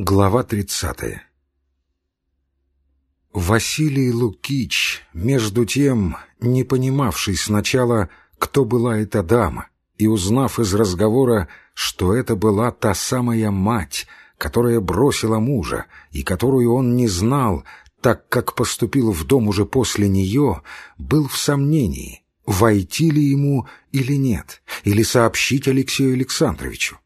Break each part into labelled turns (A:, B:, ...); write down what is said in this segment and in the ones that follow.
A: Глава тридцатая Василий Лукич, между тем, не понимавший сначала, кто была эта дама, и узнав из разговора, что это была та самая мать, которая бросила мужа, и которую он не знал, так как поступил в дом уже после нее, был в сомнении, войти ли ему или нет, или сообщить Алексею Александровичу.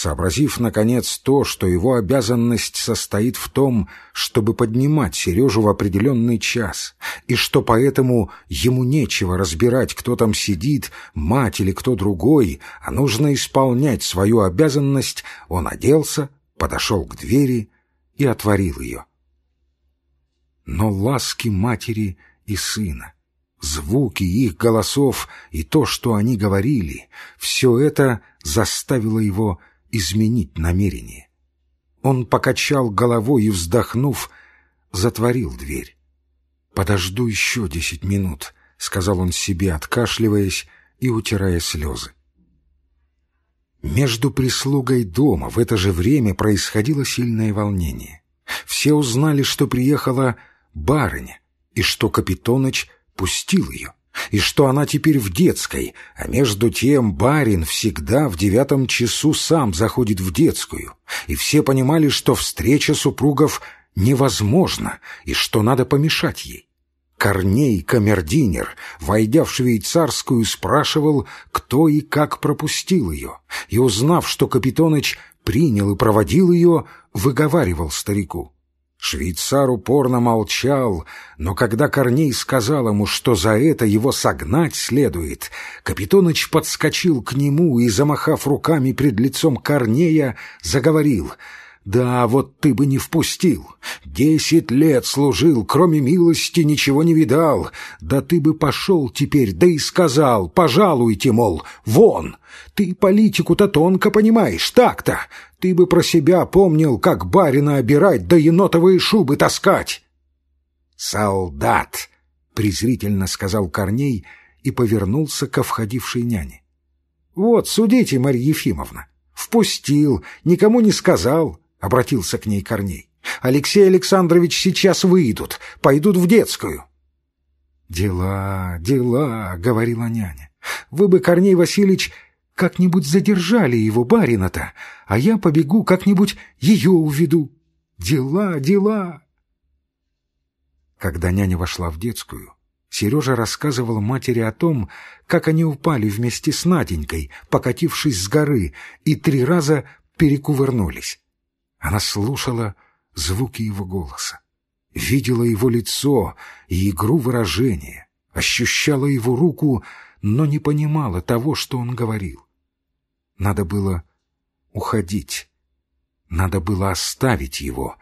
A: Сообразив, наконец, то, что его обязанность состоит в том, чтобы поднимать Сережу в определенный час, и что поэтому ему нечего разбирать, кто там сидит, мать или кто другой, а нужно исполнять свою обязанность, он оделся, подошел к двери и отворил ее. Но ласки матери и сына, звуки их голосов и то, что они говорили, все это заставило его изменить намерение. Он покачал головой и, вздохнув, затворил дверь. «Подожду еще десять минут», — сказал он себе, откашливаясь и утирая слезы. Между прислугой дома в это же время происходило сильное волнение. Все узнали, что приехала барыня, и что Капитоныч пустил ее и что она теперь в детской, а между тем барин всегда в девятом часу сам заходит в детскую, и все понимали, что встреча супругов невозможна и что надо помешать ей. Корней, камердинер, войдя в швейцарскую, спрашивал, кто и как пропустил ее, и, узнав, что Капитоныч принял и проводил ее, выговаривал старику — Швейцар упорно молчал, но когда Корней сказал ему, что за это его согнать следует, Капитоныч подскочил к нему и, замахав руками пред лицом Корнея, заговорил — да, вот ты бы не впустил. Десять лет служил, кроме милости ничего не видал. Да ты бы пошел теперь, да и сказал, пожалуйте, мол, вон. Ты политику-то тонко понимаешь, так-то. Ты бы про себя помнил, как барина обирать, да енотовые шубы таскать. «Солдат!» — презрительно сказал Корней и повернулся ко входившей няне. «Вот, судите, Марья Ефимовна. Впустил, никому не сказал. — обратился к ней Корней. «Алексей Александрович сейчас выйдут, пойдут в детскую». «Дела, дела», — говорила няня. «Вы бы, Корней Васильевич, как-нибудь задержали его барина-то, а я побегу как-нибудь ее уведу. Дела, дела». Когда няня вошла в детскую, Сережа рассказывал матери о том, как они упали вместе с Наденькой, покатившись с горы, и три раза перекувырнулись. Она слушала звуки его голоса, видела его лицо и игру выражения, ощущала его руку, но не понимала того, что он говорил. Надо было уходить, надо было оставить его.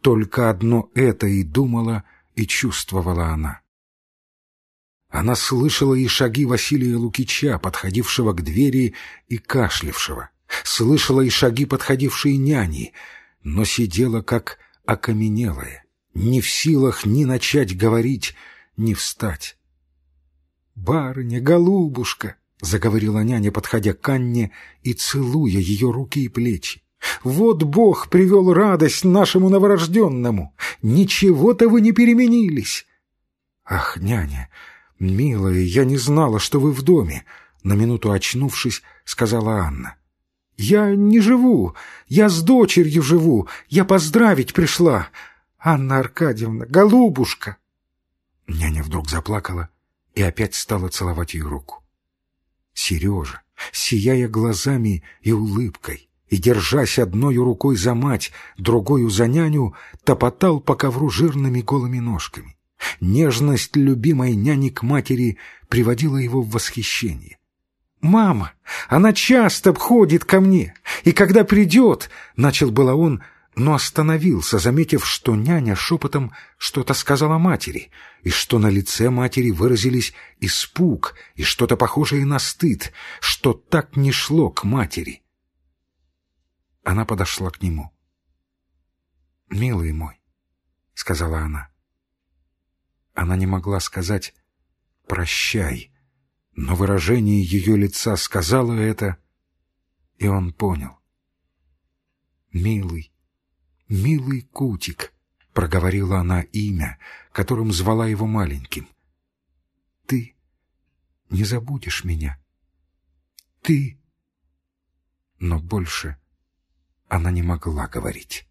A: Только одно это и думала, и чувствовала она. Она слышала и шаги Василия Лукича, подходившего к двери и кашлявшего. Слышала и шаги подходившей няни — но сидела как окаменелая, не в силах ни начать говорить, ни встать. «Барыня, голубушка!» — заговорила няня, подходя к Анне и целуя ее руки и плечи. «Вот Бог привел радость нашему новорожденному! Ничего-то вы не переменились!» «Ах, няня, милая, я не знала, что вы в доме!» На минуту очнувшись, сказала Анна. «Я не живу, я с дочерью живу, я поздравить пришла. Анна Аркадьевна, голубушка!» Няня вдруг заплакала и опять стала целовать ее руку. Сережа, сияя глазами и улыбкой, и, держась одной рукой за мать, другою за няню, топотал по ковру жирными голыми ножками. Нежность любимой няни к матери приводила его в восхищение. «Мама, она часто ходит ко мне, и когда придет...» — начал было он, но остановился, заметив, что няня шепотом что-то сказала матери, и что на лице матери выразились испуг и что-то похожее на стыд, что так не шло к матери. Она подошла к нему. «Милый мой», — сказала она. Она не могла сказать «прощай», но выражение ее лица сказало это, и он понял. «Милый, «Милый Кутик», — проговорила она имя, которым звала его маленьким. «Ты не забудешь меня. Ты...» Но больше она не могла говорить.